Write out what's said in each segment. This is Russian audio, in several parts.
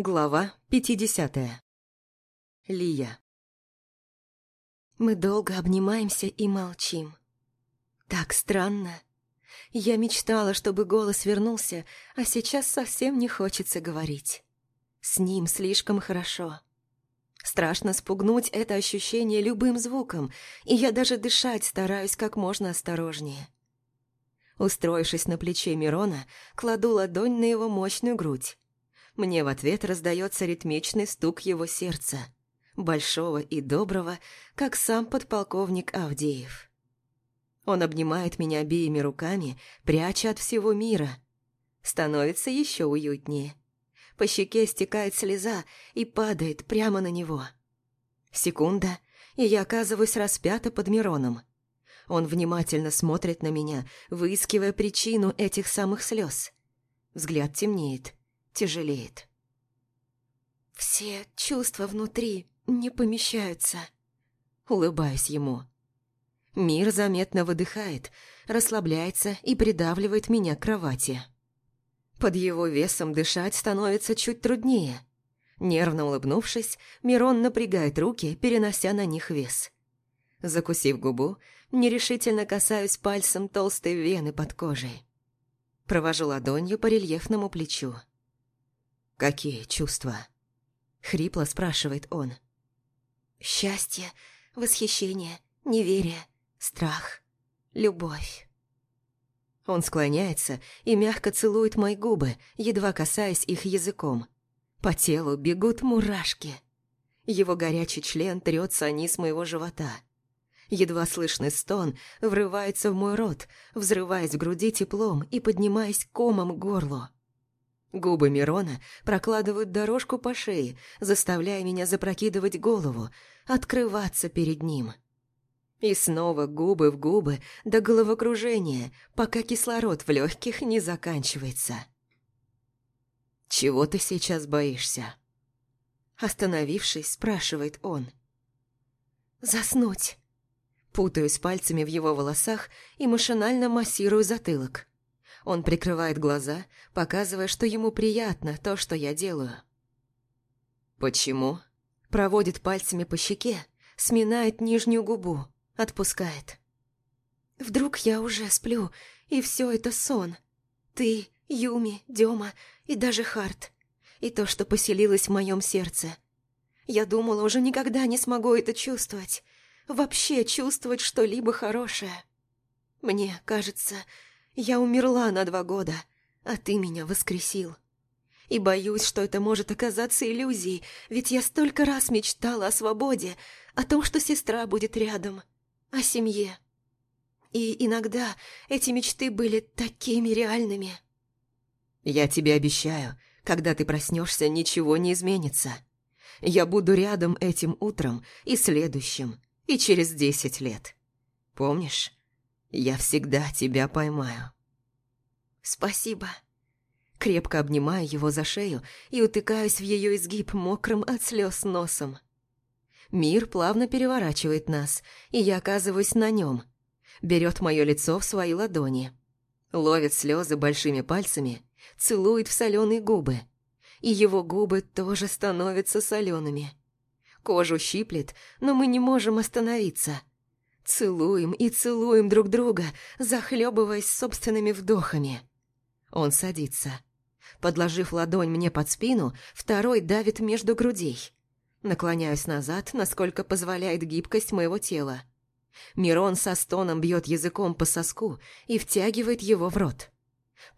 Глава 50. Лия. Мы долго обнимаемся и молчим. Так странно. Я мечтала, чтобы голос вернулся, а сейчас совсем не хочется говорить. С ним слишком хорошо. Страшно спугнуть это ощущение любым звуком, и я даже дышать стараюсь как можно осторожнее. Устроившись на плече Мирона, кладу ладонь на его мощную грудь мне в ответ раздается ритмичный стук его сердца, большого и доброго, как сам подполковник Авдеев. Он обнимает меня обеими руками, пряча от всего мира. Становится еще уютнее. По щеке стекает слеза и падает прямо на него. Секунда, и я оказываюсь распята под Мироном. Он внимательно смотрит на меня, выискивая причину этих самых слез. Взгляд темнеет тяжелеет. Все чувства внутри не помещаются. Улыбаюсь ему. Мир заметно выдыхает, расслабляется и придавливает меня к кровати. Под его весом дышать становится чуть труднее. Нервно улыбнувшись, Мирон напрягает руки, перенося на них вес. Закусив губу, нерешительно касаюсь пальцем толстой вены под кожей. Провожу ладонью по рельефному плечу. «Какие чувства?» — хрипло спрашивает он. «Счастье, восхищение, неверие, страх, любовь». Он склоняется и мягко целует мои губы, едва касаясь их языком. По телу бегут мурашки. Его горячий член трется о низ моего живота. Едва слышный стон врывается в мой рот, взрываясь в груди теплом и поднимаясь комом к горлу. Губы Мирона прокладывают дорожку по шее, заставляя меня запрокидывать голову, открываться перед ним. И снова губы в губы до головокружения, пока кислород в легких не заканчивается. «Чего ты сейчас боишься?» Остановившись, спрашивает он. «Заснуть». Путаюсь пальцами в его волосах и машинально массирую затылок. Он прикрывает глаза, показывая, что ему приятно то, что я делаю. «Почему?» Проводит пальцами по щеке, сминает нижнюю губу, отпускает. «Вдруг я уже сплю, и все это сон. Ты, Юми, Дема и даже Харт. И то, что поселилось в моем сердце. Я думала, уже никогда не смогу это чувствовать. Вообще чувствовать что-либо хорошее. Мне кажется, я умерла на два года, а ты меня воскресил. И боюсь, что это может оказаться иллюзией, ведь я столько раз мечтала о свободе, о том, что сестра будет рядом, о семье. И иногда эти мечты были такими реальными. Я тебе обещаю, когда ты проснешься, ничего не изменится. Я буду рядом этим утром и следующим, и через десять лет. Помнишь? Я всегда тебя поймаю. Спасибо. Крепко обнимаю его за шею и утыкаюсь в ее изгиб мокрым от слез носом. Мир плавно переворачивает нас, и я оказываюсь на нем. Берет мое лицо в свои ладони. Ловит слезы большими пальцами, целует в соленые губы. И его губы тоже становятся солеными. Кожу щиплет, но мы не можем остановиться. Целуем и целуем друг друга, захлебываясь собственными вдохами. Он садится. Подложив ладонь мне под спину, второй давит между грудей. Наклоняюсь назад, насколько позволяет гибкость моего тела. Мирон со стоном бьет языком по соску и втягивает его в рот.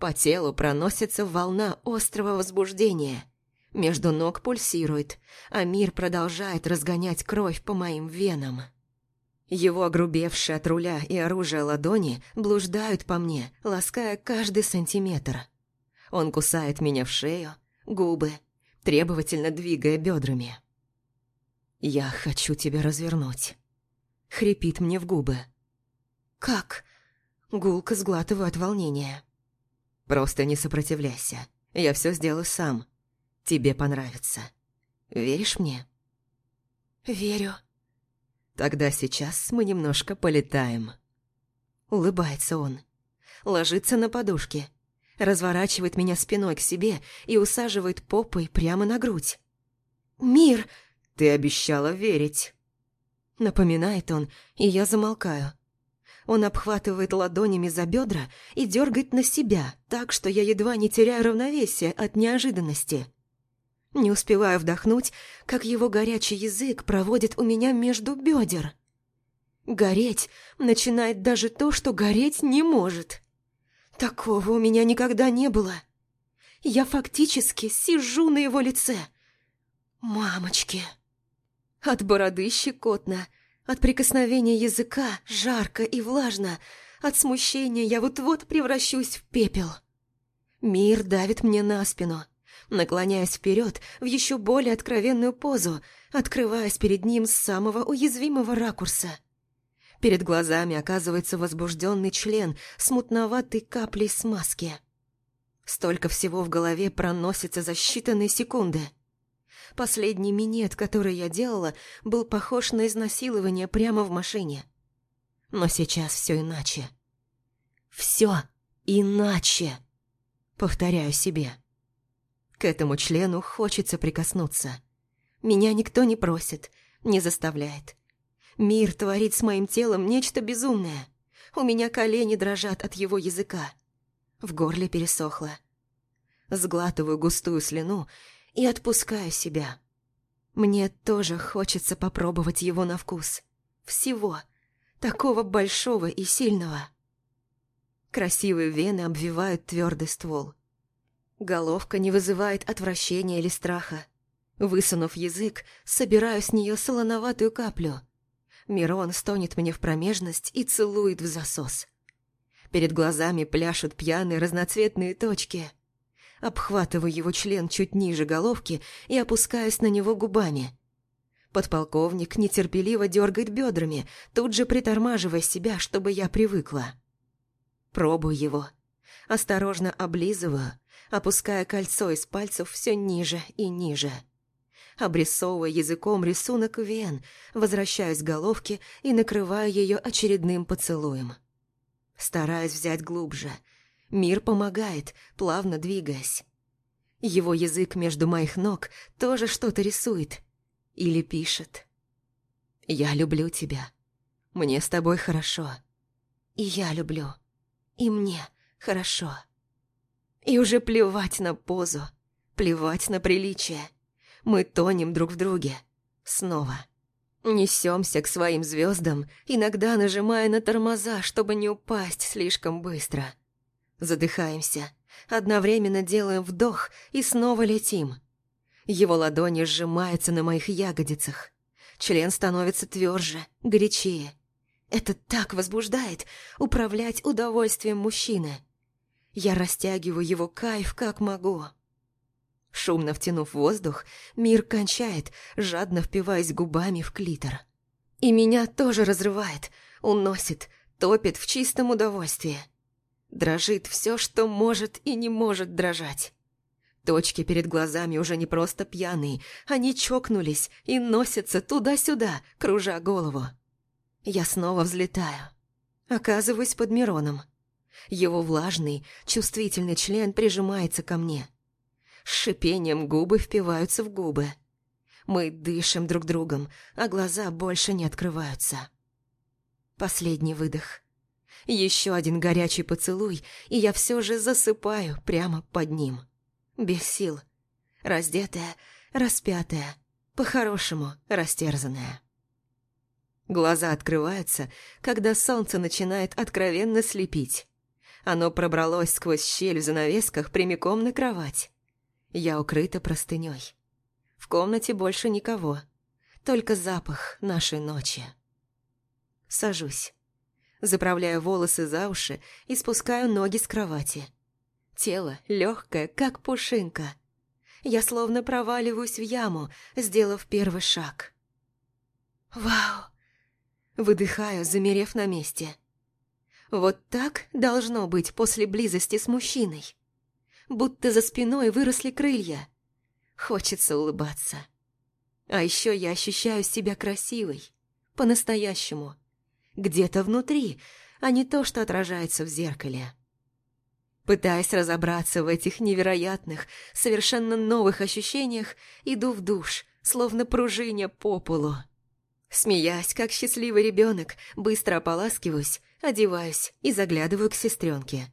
По телу проносится волна острого возбуждения. Между ног пульсирует, а мир продолжает разгонять кровь по моим венам. Его огрубевшие от руля и оружия ладони блуждают по мне, лаская каждый сантиметр. Он кусает меня в шею, губы, требовательно двигая бедрами. «Я хочу тебя развернуть», — хрипит мне в губы. «Как?» — гулко сглатываю от волнения. «Просто не сопротивляйся. Я все сделаю сам. Тебе понравится. Веришь мне?» «Верю», Тогда сейчас мы немножко полетаем. Улыбается он. Ложится на подушке. разворачивает меня спиной к себе и усаживает попой прямо на грудь. «Мир!» «Ты обещала верить!» Напоминает он, и я замолкаю. Он обхватывает ладонями за бедра и дергает на себя, так что я едва не теряю равновесие от неожиданности. Не успеваю вдохнуть, как его горячий язык проводит у меня между бедер. Гореть начинает даже то, что гореть не может. Такого у меня никогда не было. Я фактически сижу на его лице. Мамочки. От бороды щекотно, от прикосновения языка жарко и влажно, от смущения я вот-вот превращусь в пепел. Мир давит мне на спину, наклоняясь вперед в еще более откровенную позу, открываясь перед ним с самого уязвимого ракурса. Перед глазами оказывается возбужденный член с мутноватой каплей смазки. Столько всего в голове проносится за считанные секунды. Последний минет, который я делала, был похож на изнасилование прямо в машине. Но сейчас все иначе. Все иначе. Повторяю себе. К этому члену хочется прикоснуться. Меня никто не просит, не заставляет. Мир творит с моим телом нечто безумное. У меня колени дрожат от его языка. В горле пересохло. Сглатываю густую слюну и отпускаю себя. Мне тоже хочется попробовать его на вкус. Всего. Такого большого и сильного. Красивые вены обвивают твердый ствол. Головка не вызывает отвращения или страха. Высунув язык, собираю с нее солоноватую каплю. Мирон стонет мне в промежность и целует в засос. Перед глазами пляшут пьяные разноцветные точки. Обхватываю его член чуть ниже головки и опускаюсь на него губами. Подполковник нетерпеливо дергает бедрами, тут же притормаживая себя, чтобы я привыкла. Пробую его. Осторожно облизываю, опуская кольцо из пальцев все ниже и ниже. Обрисовывая языком рисунок вен, возвращаюсь к головке и накрываю ее очередным поцелуем. Стараюсь взять глубже. Мир помогает, плавно двигаясь. Его язык между моих ног тоже что-то рисует. Или пишет. «Я люблю тебя. Мне с тобой хорошо. И я люблю. И мне хорошо». И уже плевать на позу, плевать на приличие. Мы тонем друг в друге. Снова. Несемся к своим звездам, иногда нажимая на тормоза, чтобы не упасть слишком быстро. Задыхаемся. Одновременно делаем вдох и снова летим. Его ладони сжимаются на моих ягодицах. Член становится тверже, горячее. Это так возбуждает управлять удовольствием мужчины. Я растягиваю его кайф как могу. Шумно втянув воздух, мир кончает, жадно впиваясь губами в клитор. И меня тоже разрывает, уносит, топит в чистом удовольствии. Дрожит все, что может и не может дрожать. Точки перед глазами уже не просто пьяные, они чокнулись и носятся туда-сюда, кружа голову. Я снова взлетаю. Оказываюсь под Мироном. Его влажный, чувствительный член прижимается ко мне. С шипением губы впиваются в губы. Мы дышим друг другом, а глаза больше не открываются. Последний выдох. Еще один горячий поцелуй, и я все же засыпаю прямо под ним. Без сил. Раздетая, распятая, по-хорошему растерзанная. Глаза открываются, когда солнце начинает откровенно слепить. Оно пробралось сквозь щель в занавесках прямиком на кровать. Я укрыта простыней. В комнате больше никого, только запах нашей ночи. Сажусь. Заправляю волосы за уши и спускаю ноги с кровати. Тело легкое, как пушинка. Я словно проваливаюсь в яму, сделав первый шаг. «Вау!» Выдыхаю, замерев на месте. Вот так должно быть после близости с мужчиной. Будто за спиной выросли крылья. Хочется улыбаться. А еще я ощущаю себя красивой. По-настоящему. Где-то внутри, а не то, что отражается в зеркале. Пытаясь разобраться в этих невероятных, совершенно новых ощущениях, иду в душ, словно пружиня по полу. Смеясь, как счастливый ребенок, быстро ополаскиваюсь, одеваюсь и заглядываю к сестренке.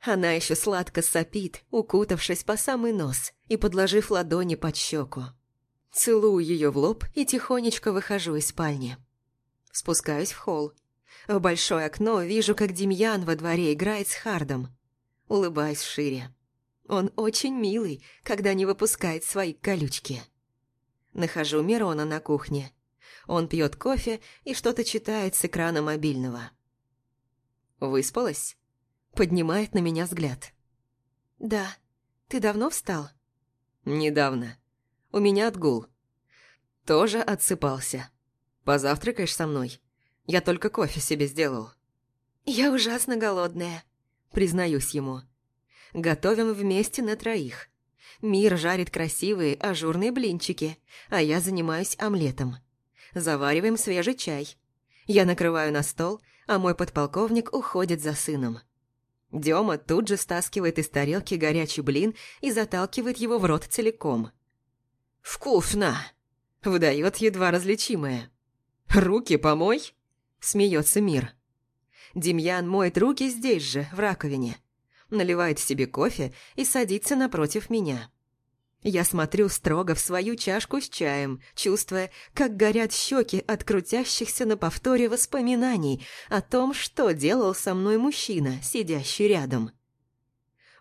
Она еще сладко сопит, укутавшись по самый нос и подложив ладони под щеку. Целую ее в лоб и тихонечко выхожу из спальни. Спускаюсь в холл. В большое окно вижу, как Демьян во дворе играет с Хардом. Улыбаюсь шире. Он очень милый, когда не выпускает свои колючки. Нахожу Мирона на кухне. Он пьет кофе и что-то читает с экрана мобильного. «Выспалась?» Поднимает на меня взгляд. «Да. Ты давно встал?» «Недавно. У меня отгул. Тоже отсыпался. Позавтракаешь со мной? Я только кофе себе сделал». «Я ужасно голодная», признаюсь ему. Готовим вместе на троих. Мир жарит красивые ажурные блинчики, а я занимаюсь омлетом. Завариваем свежий чай. Я накрываю на стол, а мой подполковник уходит за сыном. Дема тут же стаскивает из тарелки горячий блин и заталкивает его в рот целиком. «Вкусно!» – выдает едва различимое. «Руки помой!» – смеется мир. Демьян моет руки здесь же, в раковине. Наливает себе кофе и садится напротив меня. Я смотрю строго в свою чашку с чаем, чувствуя, как горят щеки от крутящихся на повторе воспоминаний о том, что делал со мной мужчина, сидящий рядом.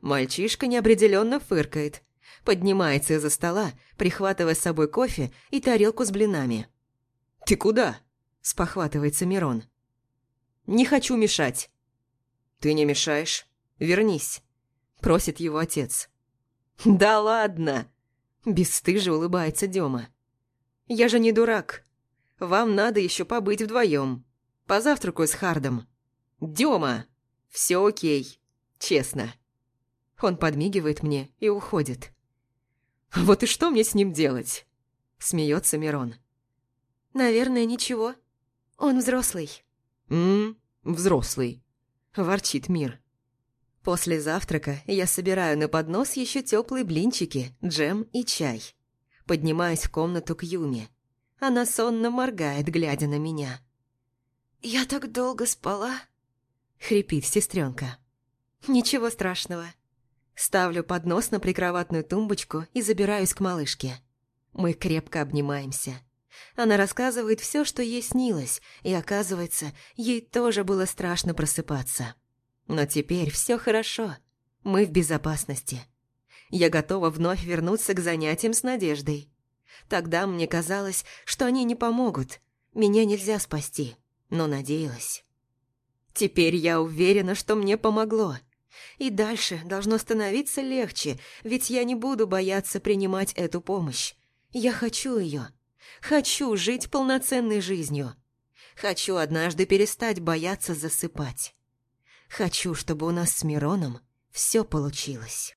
Мальчишка неопределенно фыркает, поднимается из-за стола, прихватывая с собой кофе и тарелку с блинами. «Ты куда?» – спохватывается Мирон. «Не хочу мешать». «Ты не мешаешь? Вернись», – просит его отец. «Да ладно!» – бесстыже улыбается Дема. «Я же не дурак. Вам надо еще побыть вдвоем. Позавтракаю с Хардом. Дема! Все окей. Честно». Он подмигивает мне и уходит. «Вот и что мне с ним делать?» – смеется Мирон. «Наверное, ничего. Он взрослый». «М-м, взрослый», – ворчит Мир. После завтрака я собираю на поднос еще теплые блинчики, джем и чай. Поднимаюсь в комнату к Юме. Она сонно моргает, глядя на меня. «Я так долго спала», — хрипит сестренка. «Ничего страшного». Ставлю поднос на прикроватную тумбочку и забираюсь к малышке. Мы крепко обнимаемся. Она рассказывает все, что ей снилось, и оказывается, ей тоже было страшно просыпаться. Но теперь все хорошо. Мы в безопасности. Я готова вновь вернуться к занятиям с Надеждой. Тогда мне казалось, что они не помогут. Меня нельзя спасти, но надеялась. Теперь я уверена, что мне помогло. И дальше должно становиться легче, ведь я не буду бояться принимать эту помощь. Я хочу ее. Хочу жить полноценной жизнью. Хочу однажды перестать бояться засыпать. Хочу, чтобы у нас с Мироном все получилось.